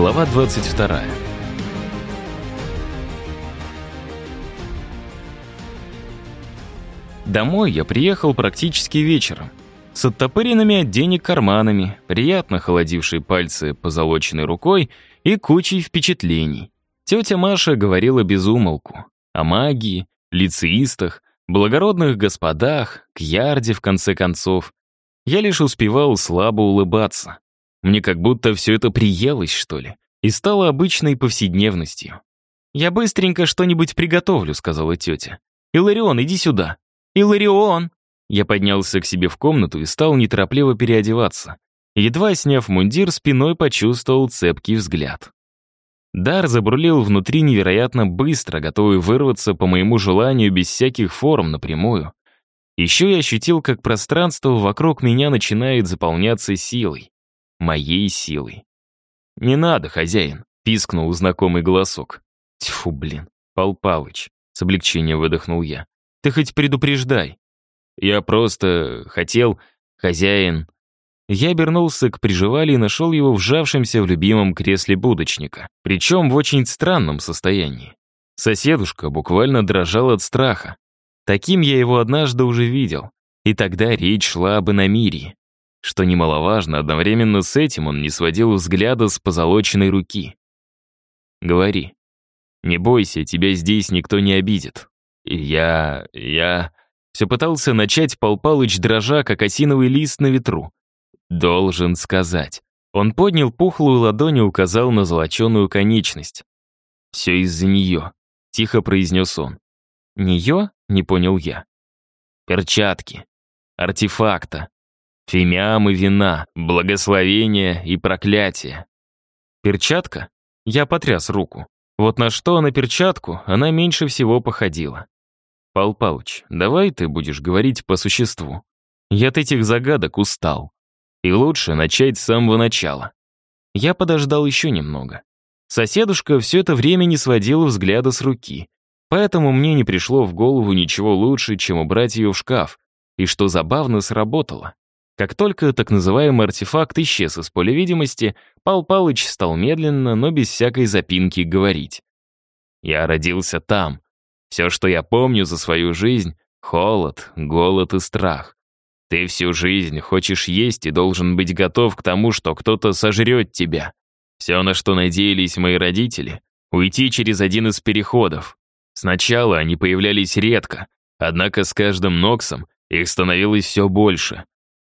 Глава 22. Домой я приехал практически вечером. С оттопыренными от денег карманами, приятно холодившей пальцы позолоченной рукой и кучей впечатлений. Тетя Маша говорила без умолку. О магии, лицеистах, благородных господах, к ярде, в конце концов. Я лишь успевал слабо улыбаться. Мне как будто все это приелось, что ли, и стало обычной повседневностью. «Я быстренько что-нибудь приготовлю», — сказала тетя. «Иларион, иди сюда». «Иларион!» Я поднялся к себе в комнату и стал неторопливо переодеваться. Едва сняв мундир, спиной почувствовал цепкий взгляд. Дар забрулил внутри невероятно быстро, готовый вырваться по моему желанию без всяких форм напрямую. Еще я ощутил, как пространство вокруг меня начинает заполняться силой. Моей силой. «Не надо, хозяин», — пискнул знакомый голосок. «Тьфу, блин, Пал Палыч», — с облегчением выдохнул я. «Ты хоть предупреждай». «Я просто хотел, хозяин...» Я обернулся к приживали и нашел его вжавшимся в любимом кресле будочника, причем в очень странном состоянии. Соседушка буквально дрожал от страха. Таким я его однажды уже видел, и тогда речь шла об иномирии. Что немаловажно, одновременно с этим он не сводил взгляда с позолоченной руки. «Говори. Не бойся, тебя здесь никто не обидит. Я... я...» Все пытался начать Пал Палыч дрожа, как осиновый лист на ветру. «Должен сказать». Он поднял пухлую ладонь и указал на золоченую конечность. «Все из-за нее», — тихо произнес он. «Нее?» — не понял я. «Перчатки. Артефакта. Фимиам и вина, благословение и проклятие». «Перчатка?» Я потряс руку. Вот на что на перчатку она меньше всего походила. «Пал Палыч, давай ты будешь говорить по существу. Я от этих загадок устал. И лучше начать с самого начала. Я подождал еще немного. Соседушка все это время не сводила взгляда с руки, поэтому мне не пришло в голову ничего лучше, чем убрать ее в шкаф, и что забавно сработало. Как только так называемый артефакт исчез из поля видимости, Пал Палыч стал медленно, но без всякой запинки говорить. «Я родился там. Все, что я помню за свою жизнь — холод, голод и страх. Ты всю жизнь хочешь есть и должен быть готов к тому, что кто-то сожрет тебя. Все, на что надеялись мои родители, уйти через один из переходов. Сначала они появлялись редко, однако с каждым ноксом их становилось все больше.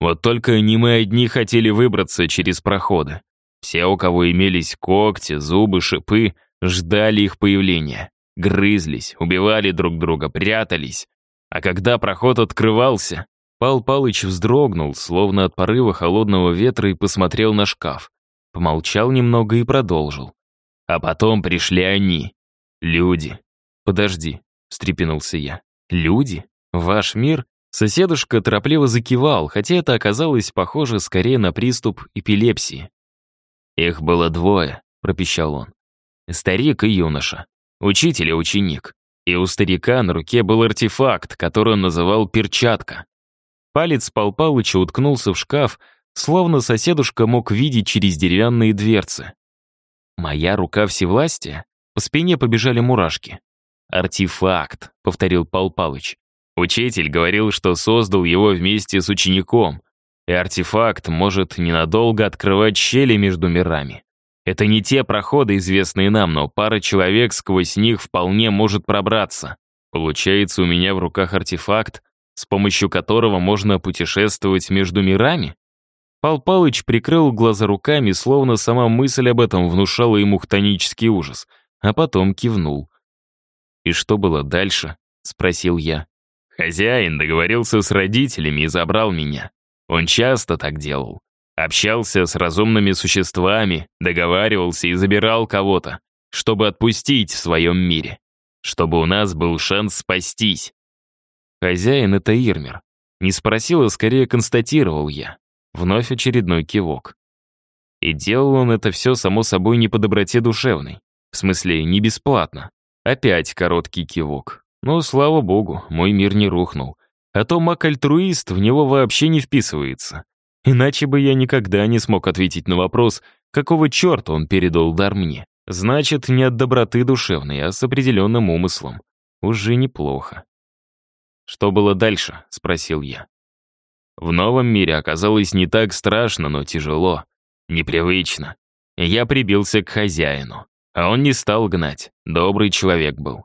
Вот только не мы одни хотели выбраться через проходы. Все, у кого имелись когти, зубы, шипы, ждали их появления. Грызлись, убивали друг друга, прятались. А когда проход открывался, Пал Палыч вздрогнул, словно от порыва холодного ветра, и посмотрел на шкаф. Помолчал немного и продолжил. А потом пришли они. Люди. «Подожди», — встрепенулся я. «Люди? Ваш мир?» Соседушка торопливо закивал, хотя это оказалось похоже скорее на приступ эпилепсии. «Их было двое», — пропищал он. «Старик и юноша. Учитель и ученик. И у старика на руке был артефакт, который он называл перчатка. Палец Пал Палыча уткнулся в шкаф, словно соседушка мог видеть через деревянные дверцы. «Моя рука всевластия?» По спине побежали мурашки. «Артефакт», — повторил Пал Палыч. Учитель говорил, что создал его вместе с учеником, и артефакт может ненадолго открывать щели между мирами. Это не те проходы, известные нам, но пара человек сквозь них вполне может пробраться. Получается, у меня в руках артефакт, с помощью которого можно путешествовать между мирами? Пал Палыч прикрыл глаза руками, словно сама мысль об этом внушала ему хтонический ужас, а потом кивнул. «И что было дальше?» — спросил я. «Хозяин договорился с родителями и забрал меня. Он часто так делал. Общался с разумными существами, договаривался и забирал кого-то, чтобы отпустить в своем мире, чтобы у нас был шанс спастись. Хозяин — это Ирмер. Не спросил, а скорее констатировал я. Вновь очередной кивок. И делал он это все, само собой, не по доброте душевной. В смысле, не бесплатно. Опять короткий кивок. Но, слава богу, мой мир не рухнул. А то маг-альтруист в него вообще не вписывается. Иначе бы я никогда не смог ответить на вопрос, Какого черта он передал дар мне? Значит, не от доброты душевной, а с определенным умыслом. Уже неплохо. «Что было дальше?» — спросил я. В новом мире оказалось не так страшно, но тяжело. Непривычно. Я прибился к хозяину. А он не стал гнать. Добрый человек был.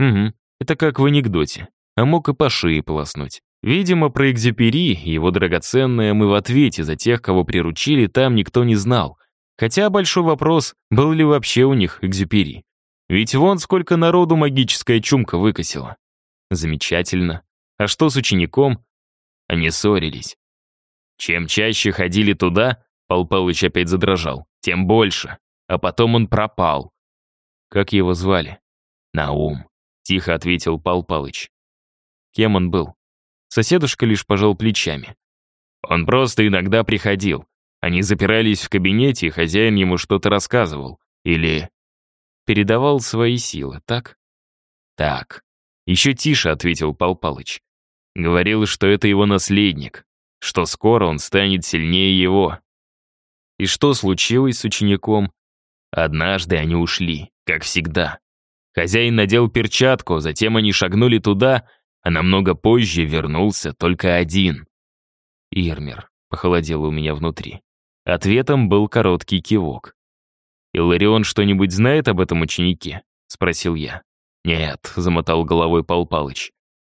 Угу, это как в анекдоте. А мог и по шее полоснуть. Видимо, про Экзюпери, его драгоценное, мы в ответе за тех, кого приручили, там никто не знал. Хотя большой вопрос, был ли вообще у них Экзюпери. Ведь вон сколько народу магическая чумка выкосила. Замечательно. А что с учеником? Они ссорились. Чем чаще ходили туда, Пал Палыч опять задрожал, тем больше. А потом он пропал. Как его звали? Наум. Тихо ответил Пал Палыч. Кем он был? Соседушка лишь пожал плечами. Он просто иногда приходил. Они запирались в кабинете, и хозяин ему что-то рассказывал. Или передавал свои силы, так? Так. Еще тише ответил Пал Палыч. Говорил, что это его наследник, что скоро он станет сильнее его. И что случилось с учеником? Однажды они ушли, как всегда. Хозяин надел перчатку, затем они шагнули туда, а намного позже вернулся только один. Ирмер, похолодело у меня внутри. Ответом был короткий кивок. «Иларион что-нибудь знает об этом ученике?» — спросил я. «Нет», — замотал головой Пал Палыч.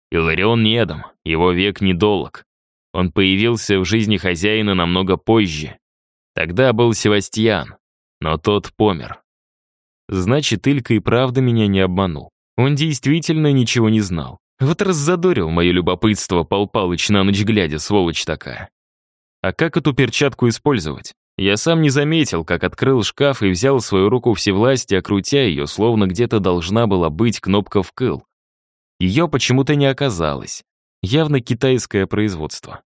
Иларион недом, его век недолог. Он появился в жизни хозяина намного позже. Тогда был Севастьян, но тот помер. Значит, Илька и правда меня не обманул. Он действительно ничего не знал. Вот раззадорил мое любопытство Пал Палыч на ночь глядя, сволочь такая. А как эту перчатку использовать? Я сам не заметил, как открыл шкаф и взял свою руку всевластия, крутя ее, словно где-то должна была быть кнопка «вкл». Ее почему-то не оказалось. Явно китайское производство.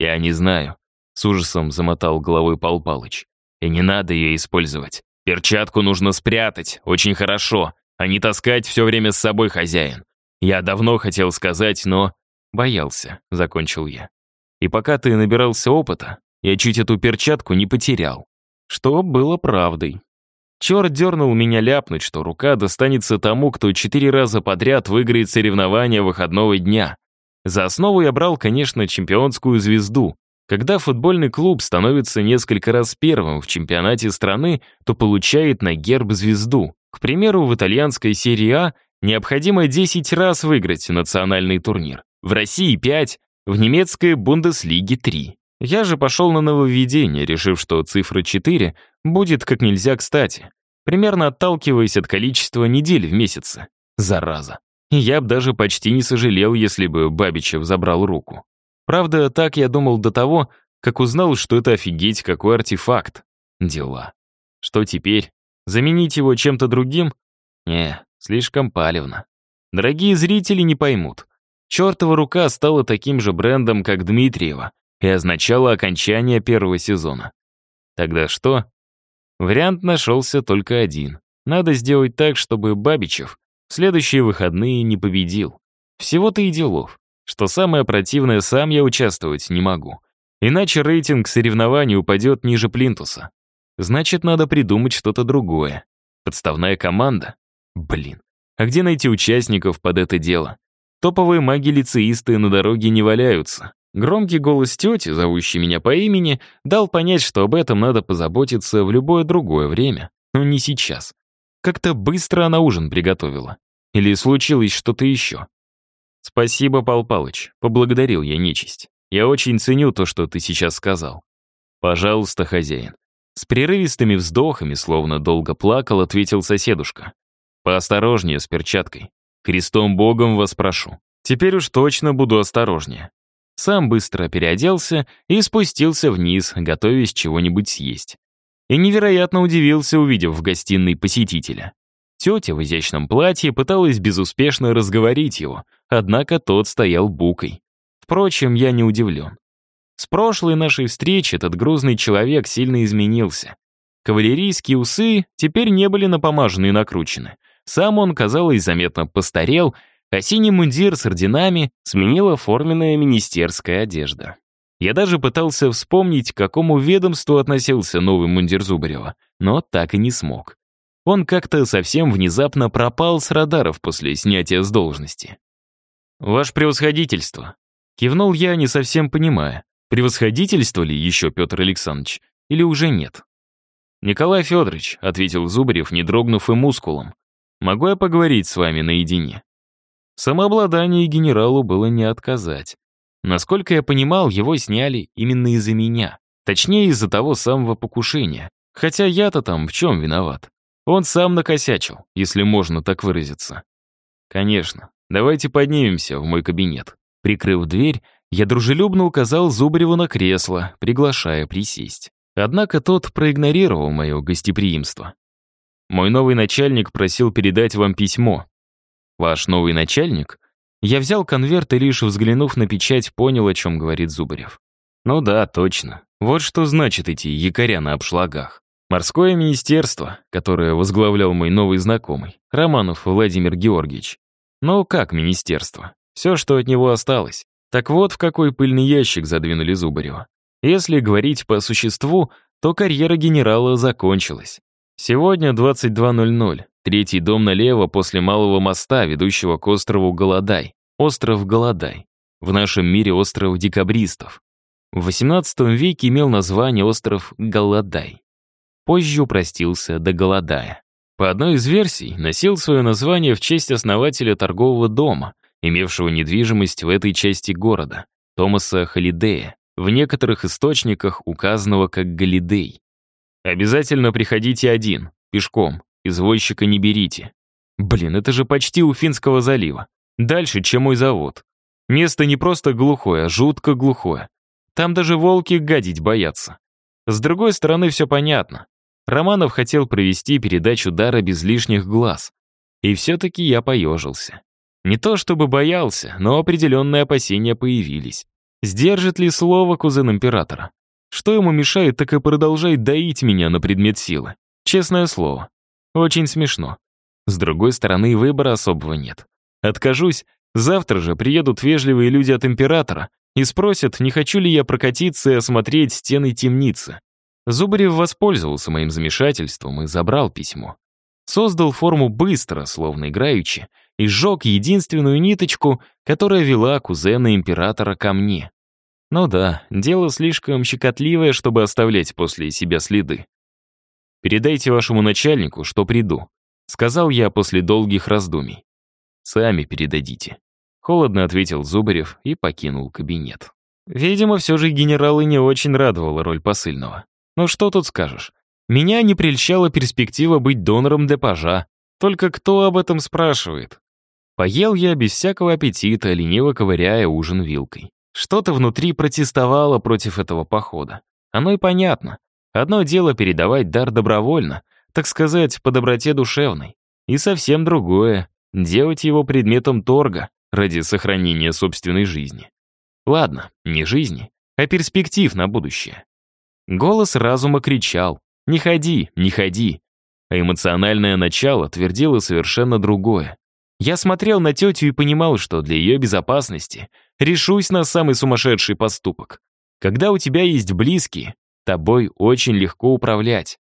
«Я не знаю», — с ужасом замотал головой Пал Палыч. «И не надо ее использовать. Перчатку нужно спрятать, очень хорошо, а не таскать все время с собой хозяин. Я давно хотел сказать, но...» «Боялся», — закончил я. «И пока ты набирался опыта, я чуть эту перчатку не потерял». Что было правдой. Черт дернул меня ляпнуть, что рука достанется тому, кто четыре раза подряд выиграет соревнования выходного дня. За основу я брал, конечно, чемпионскую звезду. Когда футбольный клуб становится несколько раз первым в чемпионате страны, то получает на герб звезду. К примеру, в итальянской серии А необходимо 10 раз выиграть национальный турнир. В России 5, в немецкой Бундеслиге 3. Я же пошел на нововведение, решив, что цифра 4 будет как нельзя кстати, примерно отталкиваясь от количества недель в месяце. Зараза. я бы даже почти не сожалел, если бы Бабичев забрал руку. Правда, так я думал до того, как узнал, что это офигеть какой артефакт. Дела. Что теперь? Заменить его чем-то другим? Не, слишком палевно. Дорогие зрители не поймут. Чертова рука стала таким же брендом, как Дмитриева, и означало окончание первого сезона. Тогда что? Вариант нашелся только один. Надо сделать так, чтобы Бабичев в следующие выходные не победил. Всего-то и делов. Что самое противное, сам я участвовать не могу. Иначе рейтинг соревнований упадет ниже плинтуса. Значит, надо придумать что-то другое. Подставная команда? Блин. А где найти участников под это дело? Топовые маги-лицеисты на дороге не валяются. Громкий голос тети, зовущий меня по имени, дал понять, что об этом надо позаботиться в любое другое время, но не сейчас. Как-то быстро она ужин приготовила. Или случилось что-то еще. «Спасибо, Пал Палыч», — поблагодарил я нечисть. «Я очень ценю то, что ты сейчас сказал». «Пожалуйста, хозяин». С прерывистыми вздохами, словно долго плакал, ответил соседушка. «Поосторожнее с перчаткой. Христом Богом вас прошу. Теперь уж точно буду осторожнее сам быстро переоделся и спустился вниз, готовясь чего-нибудь съесть. И невероятно удивился, увидев в гостиной посетителя. Тетя в изящном платье пыталась безуспешно разговорить его, однако тот стоял букой. Впрочем, я не удивлен. С прошлой нашей встречи этот грузный человек сильно изменился. Кавалерийские усы теперь не были напомажены и накручены. Сам он, казалось, заметно постарел а синий мундир с орденами сменила форменная министерская одежда. Я даже пытался вспомнить, к какому ведомству относился новый мундир Зубарева, но так и не смог. Он как-то совсем внезапно пропал с радаров после снятия с должности. «Ваше превосходительство», — кивнул я, не совсем понимая, превосходительство ли еще Петр Александрович или уже нет. «Николай Федорович», — ответил Зубарев, не дрогнув и мускулом, «могу я поговорить с вами наедине?» Самообладание генералу было не отказать. Насколько я понимал, его сняли именно из-за меня. Точнее, из-за того самого покушения. Хотя я-то там в чем виноват? Он сам накосячил, если можно так выразиться. Конечно, давайте поднимемся в мой кабинет. Прикрыв дверь, я дружелюбно указал Зубареву на кресло, приглашая присесть. Однако тот проигнорировал мое гостеприимство. Мой новый начальник просил передать вам письмо. Ваш новый начальник? Я взял конверт и лишь взглянув на печать, понял, о чем говорит Зубарев. Ну да, точно. Вот что значит эти якоря на обшлагах. Морское министерство, которое возглавлял мой новый знакомый, Романов Владимир Георгиевич. Ну как министерство? Все, что от него осталось. Так вот, в какой пыльный ящик задвинули Зубарева. Если говорить по существу, то карьера генерала закончилась. Сегодня 22.00. Третий дом налево после малого моста, ведущего к острову Голодай. Остров Голодай. В нашем мире остров декабристов. В XVIII веке имел название остров Голодай. Позже упростился до Голодая. По одной из версий, носил свое название в честь основателя торгового дома, имевшего недвижимость в этой части города, Томаса Холидея, в некоторых источниках указанного как Галидей. Обязательно приходите один, пешком, Извозчика не берите. Блин, это же почти у Финского залива. Дальше, чем мой завод. Место не просто глухое, а жутко глухое. Там даже волки гадить боятся. С другой стороны, все понятно. Романов хотел провести передачу дара без лишних глаз. И все-таки я поежился. Не то чтобы боялся, но определенные опасения появились. Сдержит ли слово кузен императора? Что ему мешает, так и продолжает доить меня на предмет силы. Честное слово. Очень смешно. С другой стороны, выбора особого нет. Откажусь, завтра же приедут вежливые люди от императора и спросят, не хочу ли я прокатиться и осмотреть стены темницы. Зубарев воспользовался моим замешательством и забрал письмо. Создал форму быстро, словно играючи, и сжег единственную ниточку, которая вела кузена императора ко мне. Ну да, дело слишком щекотливое, чтобы оставлять после себя следы. «Передайте вашему начальнику, что приду», — сказал я после долгих раздумий. «Сами передадите», — холодно ответил Зубарев и покинул кабинет. Видимо, все же генерала не очень радовала роль посыльного. Ну что тут скажешь? Меня не прельщала перспектива быть донором для пажа. Только кто об этом спрашивает? Поел я без всякого аппетита, лениво ковыряя ужин вилкой. Что-то внутри протестовало против этого похода. Оно и понятно. Одно дело передавать дар добровольно, так сказать, по доброте душевной, и совсем другое — делать его предметом торга ради сохранения собственной жизни. Ладно, не жизни, а перспектив на будущее. Голос разума кричал «Не ходи, не ходи!», а эмоциональное начало твердило совершенно другое. Я смотрел на тетю и понимал, что для ее безопасности решусь на самый сумасшедший поступок. Когда у тебя есть близкие, Тобой очень легко управлять.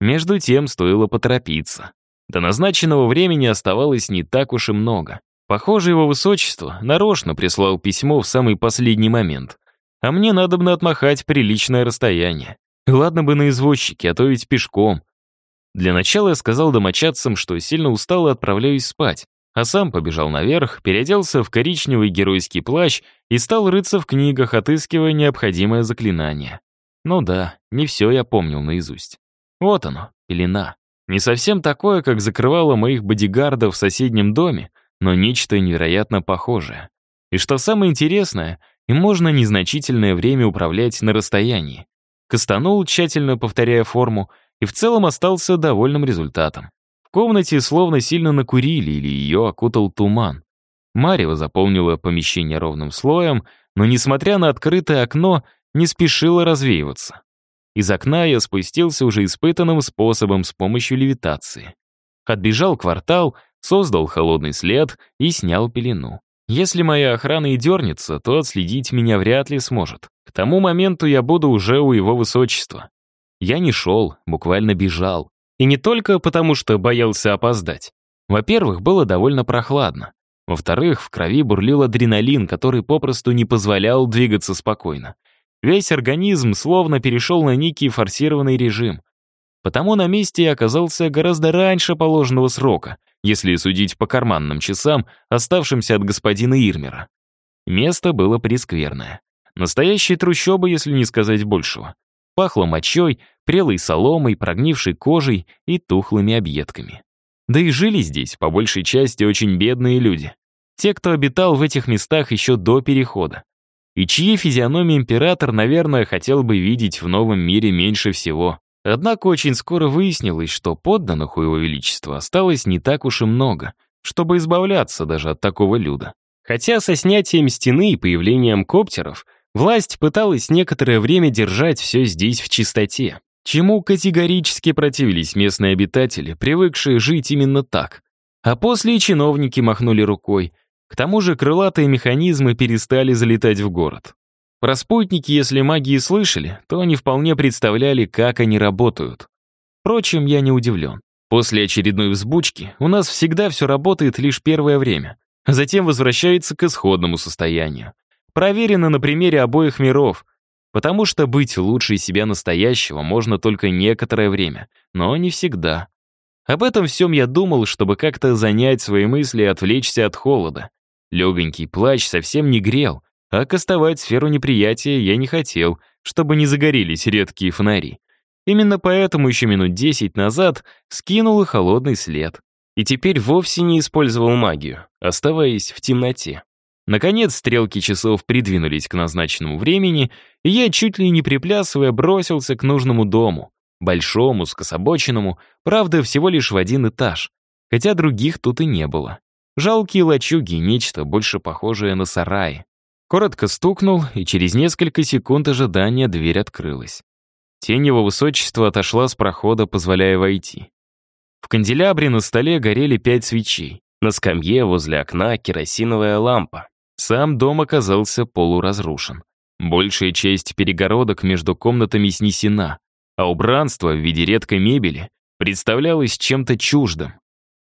Между тем стоило поторопиться. До назначенного времени оставалось не так уж и много. Похоже, его высочество нарочно прислал письмо в самый последний момент. А мне надо бы отмахать приличное расстояние. Ладно бы на извозчике, а то ведь пешком. Для начала я сказал домочадцам, что сильно устал и отправляюсь спать, а сам побежал наверх, переоделся в коричневый геройский плащ и стал рыться в книгах, отыскивая необходимое заклинание. Ну да, не все я помнил наизусть. Вот оно, пелена. Не совсем такое, как закрывало моих бодигардов в соседнем доме, но нечто невероятно похожее. И что самое интересное, им можно незначительное время управлять на расстоянии. Кастанул, тщательно повторяя форму, и в целом остался довольным результатом. В комнате словно сильно накурили или ее окутал туман. Марева заполнила помещение ровным слоем, но, несмотря на открытое окно, не спешила развеиваться. Из окна я спустился уже испытанным способом с помощью левитации. Отбежал квартал, создал холодный след и снял пелену. Если моя охрана и дернется, то отследить меня вряд ли сможет. К тому моменту я буду уже у его высочества. Я не шел, буквально бежал. И не только потому, что боялся опоздать. Во-первых, было довольно прохладно. Во-вторых, в крови бурлил адреналин, который попросту не позволял двигаться спокойно. Весь организм словно перешел на некий форсированный режим. Потому на месте я оказался гораздо раньше положенного срока — если судить по карманным часам, оставшимся от господина Ирмера. Место было прескверное. Настоящие трущобы, если не сказать большего. Пахло мочой, прелой соломой, прогнившей кожей и тухлыми объедками. Да и жили здесь, по большей части, очень бедные люди. Те, кто обитал в этих местах еще до перехода. И чьи физиономии император, наверное, хотел бы видеть в новом мире меньше всего. Однако очень скоро выяснилось, что подданных у его величества осталось не так уж и много, чтобы избавляться даже от такого люда. Хотя со снятием стены и появлением коптеров власть пыталась некоторое время держать все здесь в чистоте, чему категорически противились местные обитатели, привыкшие жить именно так. А после чиновники махнули рукой. К тому же крылатые механизмы перестали залетать в город. Про спутники, если маги и слышали, то они вполне представляли, как они работают. Впрочем, я не удивлен. После очередной взбучки у нас всегда все работает лишь первое время, а затем возвращается к исходному состоянию. Проверено на примере обоих миров, потому что быть лучше себя настоящего можно только некоторое время, но не всегда. Об этом всем я думал, чтобы как-то занять свои мысли и отвлечься от холода. Легонький плащ совсем не грел, а кастовать сферу неприятия я не хотел, чтобы не загорелись редкие фонари. Именно поэтому еще минут десять назад скинул и холодный след. И теперь вовсе не использовал магию, оставаясь в темноте. Наконец, стрелки часов придвинулись к назначенному времени, и я, чуть ли не приплясывая, бросился к нужному дому. Большому, скособоченному, правда, всего лишь в один этаж. Хотя других тут и не было. Жалкие лачуги, нечто больше похожее на сараи. Коротко стукнул, и через несколько секунд ожидания дверь открылась. Тень его высочества отошла с прохода, позволяя войти. В канделябре на столе горели пять свечей. На скамье возле окна керосиновая лампа. Сам дом оказался полуразрушен. Большая часть перегородок между комнатами снесена, а убранство в виде редкой мебели представлялось чем-то чуждым.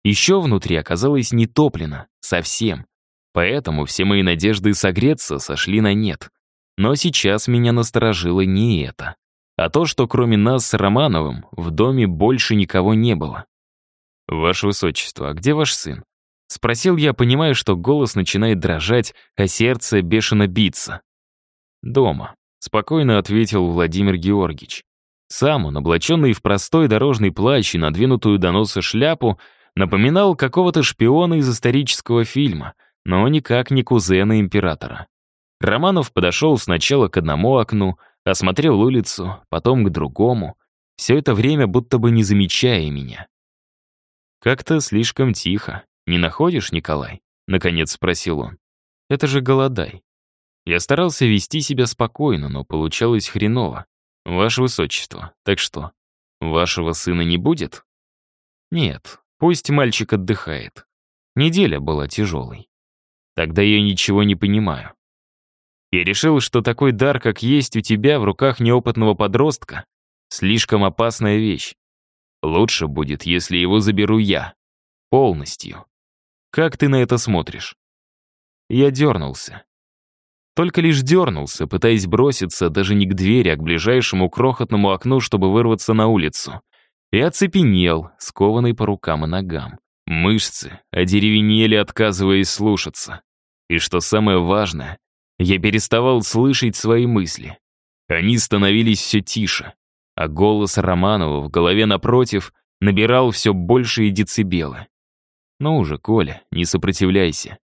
Еще внутри оказалось не топлено, совсем. Поэтому все мои надежды согреться сошли на нет. Но сейчас меня насторожило не это, а то, что кроме нас с Романовым в доме больше никого не было. «Ваше Высочество, а где ваш сын?» Спросил я, понимая, что голос начинает дрожать, а сердце бешено биться. «Дома», — спокойно ответил Владимир Георгиевич. Сам он, облаченный в простой дорожный плащ и надвинутую до носа шляпу, напоминал какого-то шпиона из исторического фильма — но никак не кузена императора. Романов подошел сначала к одному окну, осмотрел улицу, потом к другому, все это время будто бы не замечая меня. «Как-то слишком тихо, не находишь, Николай?» — наконец спросил он. «Это же голодай». Я старался вести себя спокойно, но получалось хреново. «Ваше высочество, так что, вашего сына не будет?» «Нет, пусть мальчик отдыхает. Неделя была тяжелой. Тогда я ничего не понимаю. Я решил, что такой дар, как есть у тебя в руках неопытного подростка, слишком опасная вещь. Лучше будет, если его заберу я. Полностью. Как ты на это смотришь? Я дернулся. Только лишь дернулся, пытаясь броситься даже не к двери, а к ближайшему крохотному окну, чтобы вырваться на улицу. И оцепенел, скованный по рукам и ногам. Мышцы одеревенели, отказываясь слушаться. И что самое важное, я переставал слышать свои мысли. Они становились все тише, а голос Романова в голове напротив набирал все большие децибелы. «Ну уже, Коля, не сопротивляйся.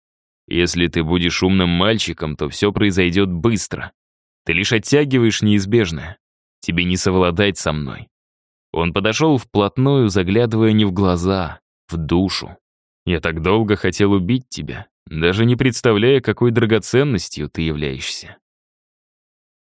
Если ты будешь умным мальчиком, то все произойдет быстро. Ты лишь оттягиваешь неизбежное. Тебе не совладать со мной». Он подошел вплотную, заглядывая не в глаза, в душу. Я так долго хотел убить тебя, даже не представляя, какой драгоценностью ты являешься.